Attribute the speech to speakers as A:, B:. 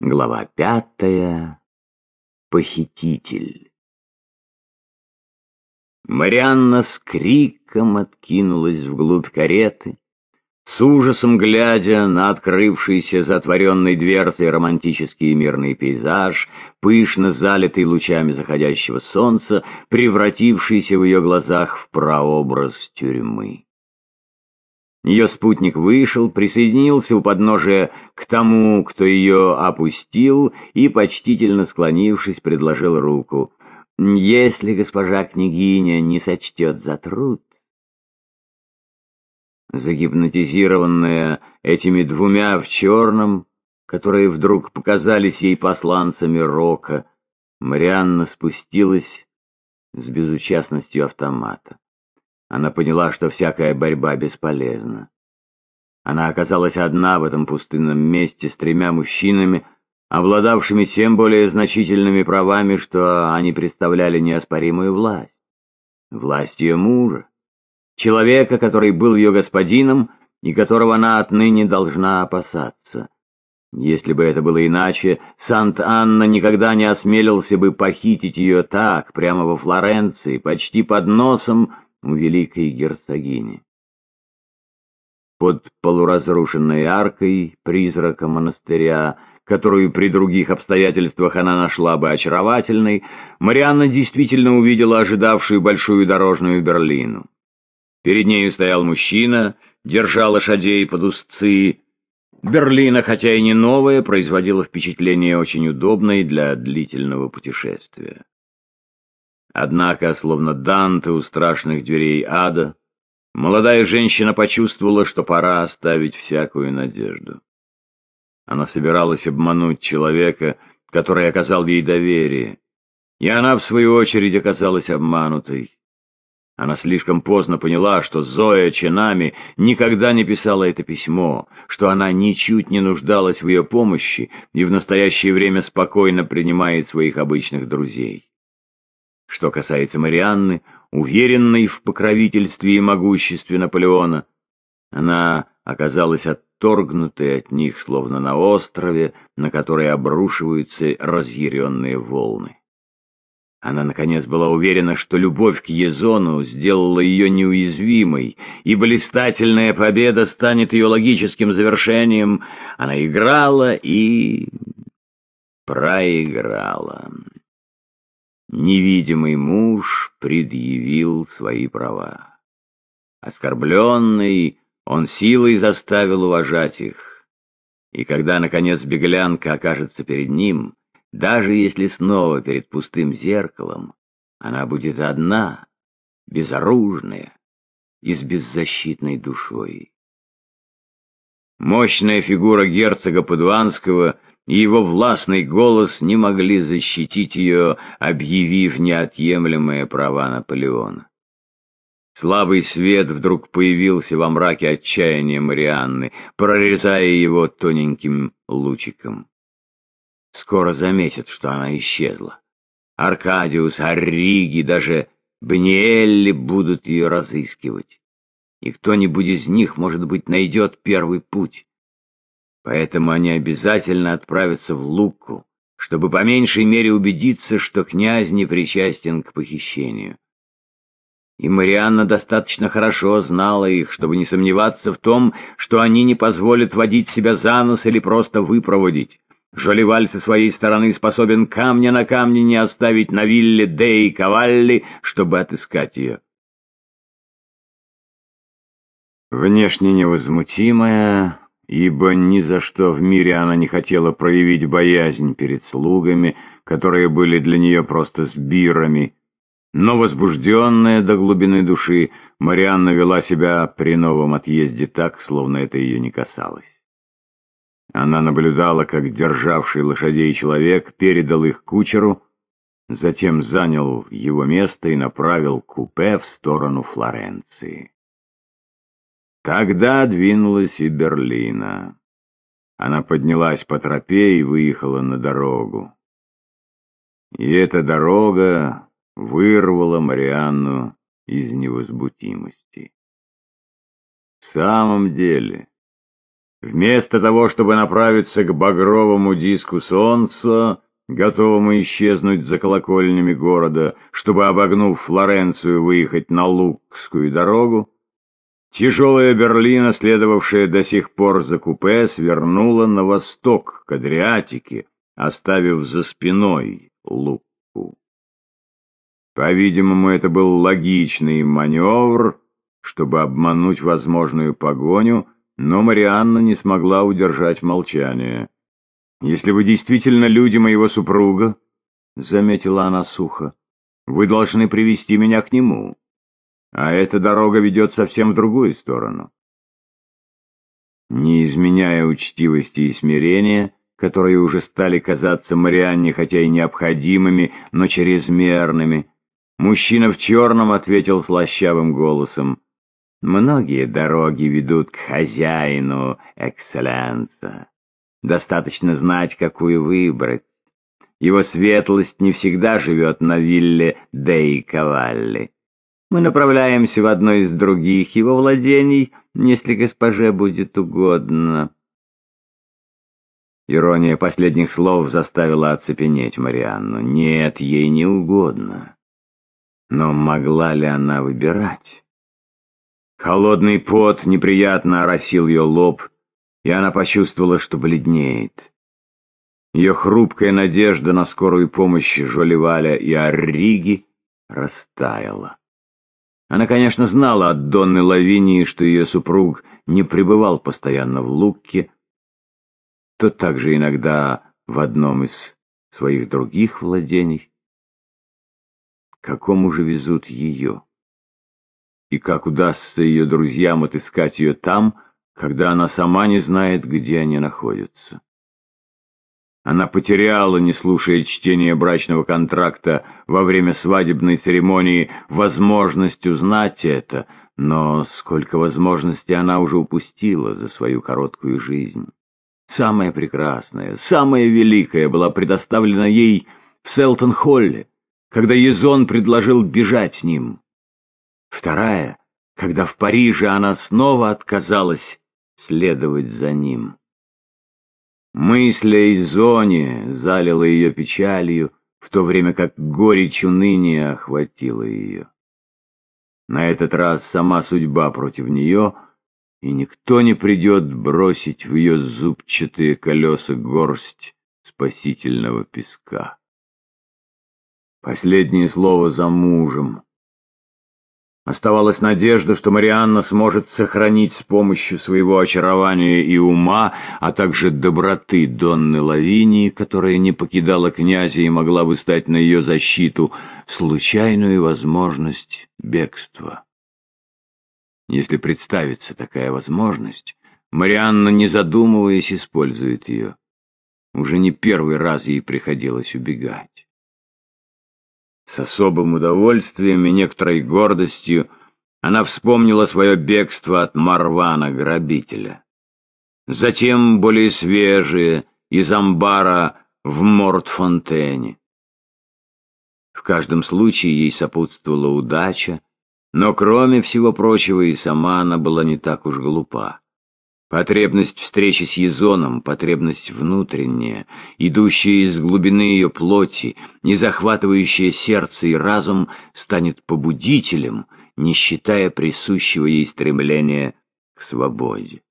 A: Глава пятая. Похититель. Марианна с криком откинулась вглубь кареты, с ужасом глядя на открывшийся затворенной дверцей романтический и мирный пейзаж, пышно залитый лучами заходящего солнца, превратившийся в ее глазах в прообраз тюрьмы. Ее спутник вышел, присоединился у подножия к тому, кто ее опустил, и, почтительно склонившись, предложил руку. «Если госпожа княгиня не сочтет за труд...» Загипнотизированная этими двумя в черном, которые вдруг показались ей посланцами рока, Марианна спустилась с безучастностью автомата. Она поняла, что всякая борьба бесполезна. Она оказалась одна в этом пустынном месте с тремя мужчинами, обладавшими тем более значительными правами, что они представляли неоспоримую власть. Власть ее мужа, человека, который был ее господином и которого она отныне должна опасаться. Если бы это было иначе, Сант-Анна никогда не осмелился бы похитить ее так, прямо во Флоренции, почти под носом, великой герцогини. Под полуразрушенной аркой призрака монастыря, которую при других обстоятельствах она нашла бы очаровательной, Марианна действительно увидела ожидавшую большую дорожную Берлину. Перед нею стоял мужчина, держа лошадей под узцы. Берлина, хотя и не новая, производила впечатление очень удобной для длительного путешествия. Однако, словно Данте у страшных дверей ада, молодая женщина почувствовала, что пора оставить всякую надежду. Она собиралась обмануть человека, который оказал ей доверие, и она, в свою очередь, оказалась обманутой. Она слишком поздно поняла, что Зоя Чинами никогда не писала это письмо, что она ничуть не нуждалась в ее помощи и в настоящее время спокойно принимает своих обычных друзей. Что касается Марианны, уверенной в покровительстве и могуществе Наполеона, она оказалась отторгнутой от них, словно на острове, на который обрушиваются разъяренные волны. Она, наконец, была уверена, что любовь к Езону сделала ее неуязвимой, и блистательная победа станет ее логическим завершением. Она играла и... проиграла невидимый муж предъявил свои права. Оскорбленный, он силой заставил уважать их. И когда, наконец, беглянка окажется перед ним, даже если снова перед пустым зеркалом, она будет одна, безоружная и с беззащитной душой. Мощная фигура герцога Падуанского и его властный голос не могли защитить ее, объявив неотъемлемые права Наполеона. Слабый свет вдруг появился во мраке отчаяния Марианны, прорезая его тоненьким лучиком. Скоро заметят, что она исчезла. Аркадиус, Арриги, даже Бниэлли будут ее разыскивать. И кто-нибудь из них, может быть, найдет первый путь. Поэтому они обязательно отправятся в Луку, чтобы по меньшей мере убедиться, что князь не причастен к похищению. И Марианна достаточно хорошо знала их, чтобы не сомневаться в том, что они не позволят водить себя за нос или просто выпроводить. Жолеваль со своей стороны способен камня на камне не оставить на вилле Деи Кавалли, чтобы отыскать ее. Внешне невозмутимая, ибо ни за что в мире она не хотела проявить боязнь перед слугами, которые были для нее просто сбирами. Но возбужденная до глубины души, Марианна вела себя при новом отъезде так, словно это ее не касалось. Она наблюдала, как державший лошадей человек передал их кучеру, затем занял его место и направил купе в сторону Флоренции. Тогда двинулась и Берлина. Она поднялась по тропе и выехала на дорогу. И эта дорога вырвала Марианну из невозбудимости. В самом деле, Вместо того, чтобы направиться к багровому диску солнца, готовому исчезнуть за колокольнями города, чтобы, обогнув Флоренцию, выехать на Лукскую дорогу, тяжелая Берлина, следовавшая до сих пор за купе, свернула на восток, к Адриатике, оставив за спиной Лукку. По-видимому, это был логичный маневр, чтобы обмануть возможную погоню, но Марианна не смогла удержать молчание. «Если вы действительно люди моего супруга, — заметила она сухо, — вы должны привести меня к нему, а эта дорога ведет совсем в другую сторону». Не изменяя учтивости и смирения, которые уже стали казаться Марианне хотя и необходимыми, но чрезмерными, мужчина в черном ответил слащавым голосом, «Многие дороги ведут к хозяину, экселленса». Достаточно знать, какую выбрать. Его светлость не всегда живет на вилле Дей Кавалли. Мы направляемся в одно из других его владений, если госпоже будет угодно. Ирония последних слов заставила оцепенеть Марианну. Нет, ей не угодно. Но могла ли она выбирать? Холодный пот неприятно оросил ее лоб, и она почувствовала, что бледнеет. Ее хрупкая надежда на скорую помощь Жолеваля и Арриги растаяла. Она, конечно, знала от Донны Лавинии, что ее супруг не пребывал постоянно в Лукке, то также иногда в одном из своих других владений. какому же везут ее? И как удастся ее друзьям отыскать ее там, когда она сама не знает, где они находятся. Она потеряла, не слушая чтения брачного контракта во время свадебной церемонии, возможность узнать это, но сколько возможностей она уже упустила за свою короткую жизнь. Самая прекрасная, самая великая была предоставлена ей в Селтон-Холле, когда Езон предложил бежать с ним. Вторая, когда в Париже она снова отказалась следовать за ним. Мысль о Изоне залила ее печалью, в то время как горечь уныния охватила ее. На этот раз сама судьба против нее, и никто не придет бросить в ее зубчатые колеса горсть спасительного песка. Последнее слово за мужем — Оставалась надежда, что Марианна сможет сохранить с помощью своего очарования и ума, а также доброты Донны Лавинии, которая не покидала князя и могла бы стать на ее защиту, случайную возможность бегства. Если представится такая возможность, Марианна, не задумываясь, использует ее. Уже не первый раз ей приходилось убегать. С особым удовольствием и некоторой гордостью она вспомнила свое бегство от Марвана-грабителя. Затем более свежие, из амбара в Мортфонтене. В каждом случае ей сопутствовала удача, но кроме всего прочего и сама она была не так уж глупа. Потребность встречи с Езоном, потребность внутренняя, идущая из глубины ее плоти, не захватывающая сердце и разум, станет побудителем, не считая присущего ей стремления к свободе.